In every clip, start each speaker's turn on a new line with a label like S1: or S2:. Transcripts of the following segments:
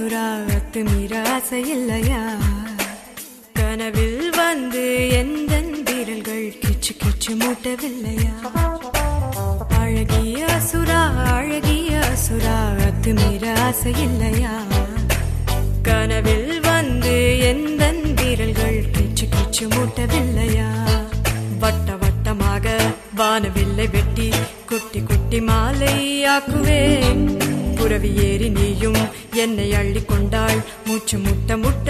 S1: அசுரா அத்துமீற இல்லையா? கனவில் வந்து எந்த வீரல்கள் கிச்சு கிச்சு மூட்டவில்லையா? அழகிய அசுரா அழகிய அசுரா அத்துமீற இல்லையா? கனவில் வந்து எந்த வீரல்கள் கிச்சு கிச்சு மூட்டவில்லையா? வட்ட வட்டமாக வானவில்லை வெட்டி குட்டி குட்டி மாலை ஆக்குவேன். புறவி ஏறி நீயும் என்னை அள்ளி கொண்டாள் மூச்சு முட்ட முட்ட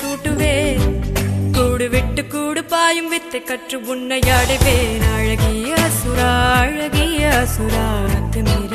S1: சூட்டுவே. கூடு விட்டு கூடு பாயும் வித்தை கற்று உன்னை அடைவேன் அழகிய சுரா அழகிய சுரா உனக்கு மீற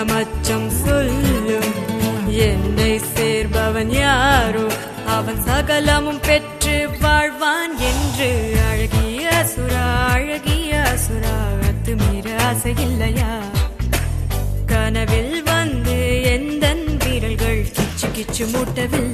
S1: அர்ஜுன மச்சம் சொல்லும். என்னை சேர்பவன் யாரோ? அவன் சகலமும் பெற்று வாழ்வான் என்று அழகிய சுரா அழகிய சுரா அத்துமீற ஆசை இல்லையா? கனவில் வந்து எந்த விரல்கள் கிச்சு கிச்சு மூட்டவில்லையா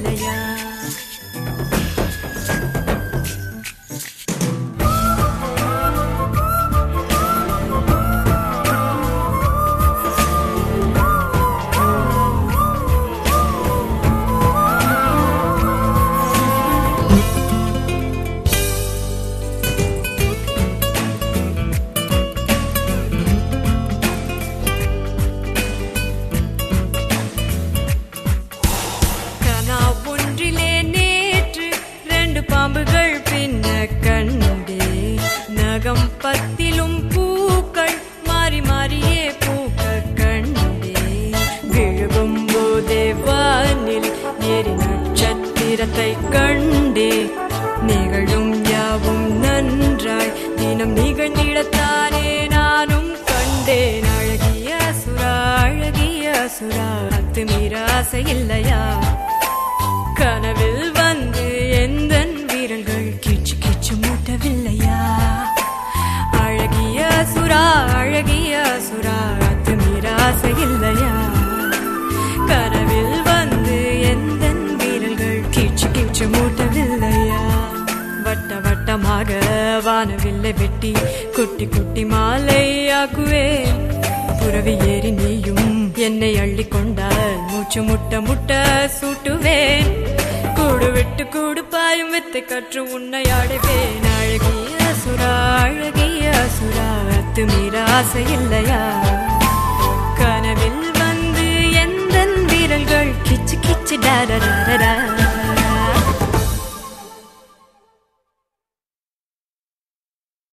S1: நட்சத்திரத்தை கண்டே நிகழும் யாவும் நன்றாய். தினம் நிகழ்ந்திடத்தானே நானும் கண்டேன். அழகிய சுரா அழகிய சுரா அத்துமீற ஆசை இல்லையா? கனவில் வந்து எந்த வீரர்கள் கிச்சு கிச்சு மூட்டவில்லையா? அழகிய சுரா அழகிய சுரா அத்துமீற ஆசை மூட்டவில்லையா? வட்ட வட்டமாக வானவில்லை வெட்டி குட்டி குட்டி மாலையாக்குவே. புறவி ஏறி நீயும் என்னை அள்ளி கொண்டால் மூச்சு முட்ட முட்ட சூட்டுவேன். கூடு விட்டு கூடு பாயும் வித்தை கற்று உன்னை ஆடுவேன். அழகிய சுரா அழகிய சுரா அத்து மீற ஆசை இல்லையா? கனவில் வந்து எந்த விரல்கள் கிச்சு கிச்சு டர